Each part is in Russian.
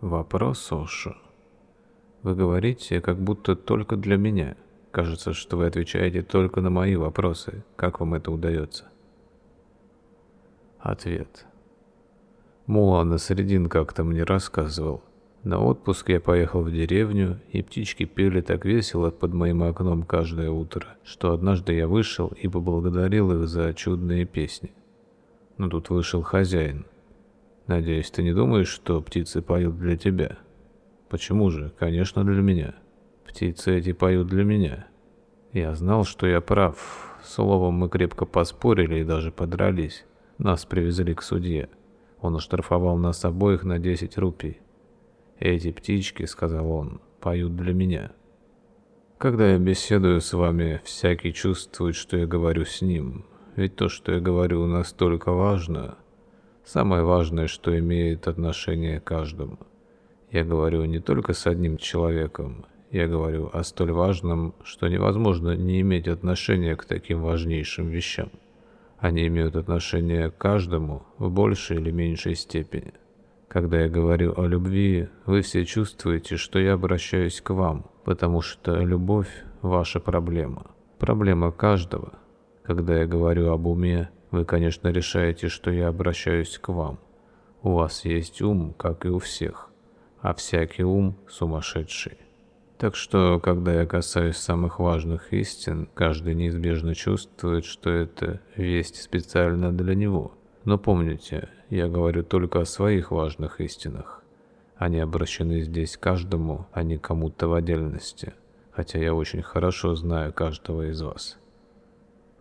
Вопрос, Оша. Вы говорите, как будто только для меня. Кажется, что вы отвечаете только на мои вопросы. Как вам это удается? Ответ. Мулана Средин как-то мне рассказывал. На отпуск я поехал в деревню, и птички пели так весело под моим окном каждое утро, что однажды я вышел и поблагодарил их за чудные песни. Но тут вышел хозяин. Надеюсь, ты не думаешь, что птицы поют для тебя? Почему же? Конечно, для меня. Птицы эти поют для меня. Я знал, что я прав. Словом, мы крепко поспорили и даже подрались. Нас привезли к судье. Он оштрафовал нас обоих на 10 рупий. «Эти птички, — сказал он, — поют для меня. Когда я беседую с вами, всякий чувствует, что я говорю с ним. Ведь то, что я говорю, настолько важно. Самое важное, что имеет отношение к каждому. Я говорю не только с одним человеком, я говорю о столь важном, что невозможно не иметь отношения к таким важнейшим вещам. Они имеют отношение к каждому в большей или меньшей степени. Когда я говорю о любви, вы все чувствуете, что я обращаюсь к вам, потому что любовь – ваша проблема. Проблема каждого. Когда я говорю об уме, вы, конечно, решаете, что я обращаюсь к вам. У вас есть ум, как и у всех, а всякий ум сумасшедший. Так что, когда я касаюсь самых важных истин, каждый неизбежно чувствует, что это весть специально для него. Но помните, я говорю только о своих важных истинах. Они обращены здесь каждому, а не кому-то в отдельности, хотя я очень хорошо знаю каждого из вас.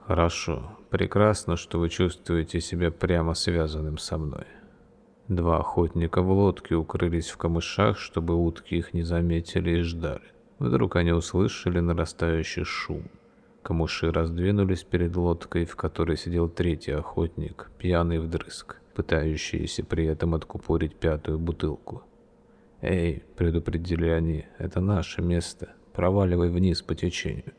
Хорошо, прекрасно, что вы чувствуете себя прямо связанным со мной. Два охотника в лодке укрылись в камышах, чтобы утки их не заметили и ждали. Вдруг они услышали нарастающий шум. Камыши раздвинулись перед лодкой, в которой сидел третий охотник, пьяный вдрызг, пытающийся при этом откупорить пятую бутылку. «Эй!» — предупредили они, — «это наше место. Проваливай вниз по течению».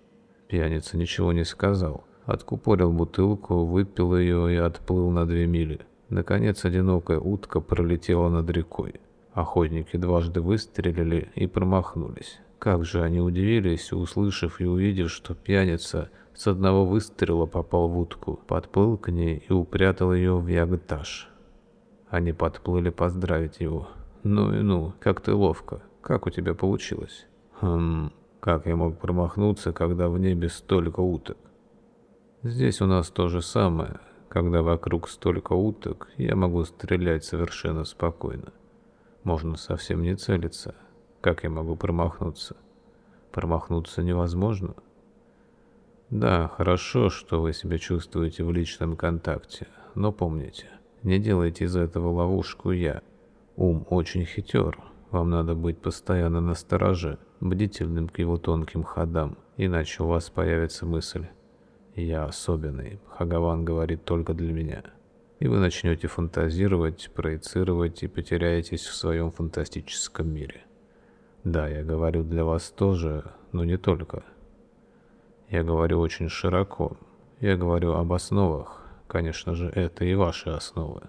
Пьяница ничего не сказал. Откупорил бутылку, выпил ее и отплыл на две мили. Наконец, одинокая утка пролетела над рекой. Охотники дважды выстрелили и промахнулись. Как же они удивились, услышав и увидев, что пьяница с одного выстрела попал в утку, подплыл к ней и упрятал ее в яготаж. Они подплыли поздравить его. «Ну и ну, как ты ловко. Как у тебя получилось?» «Хм, как я мог промахнуться, когда в небе столько уток?» «Здесь у нас то же самое. Когда вокруг столько уток, я могу стрелять совершенно спокойно. Можно совсем не целиться. Как я могу промахнуться? Промахнуться невозможно. Да, хорошо, что вы себя чувствуете в личном контакте, но помните, не делайте из этого ловушку я. Ум очень хитер, вам надо быть постоянно на стороже, бдительным к его тонким ходам, иначе у вас появится мысль «Я особенный, Хагаван говорит только для меня». И вы начнете фантазировать, проецировать и потеряетесь в своем фантастическом мире. Да, я говорю для вас тоже, но не только. Я говорю очень широко. Я говорю об основах. Конечно же, это и ваши основы.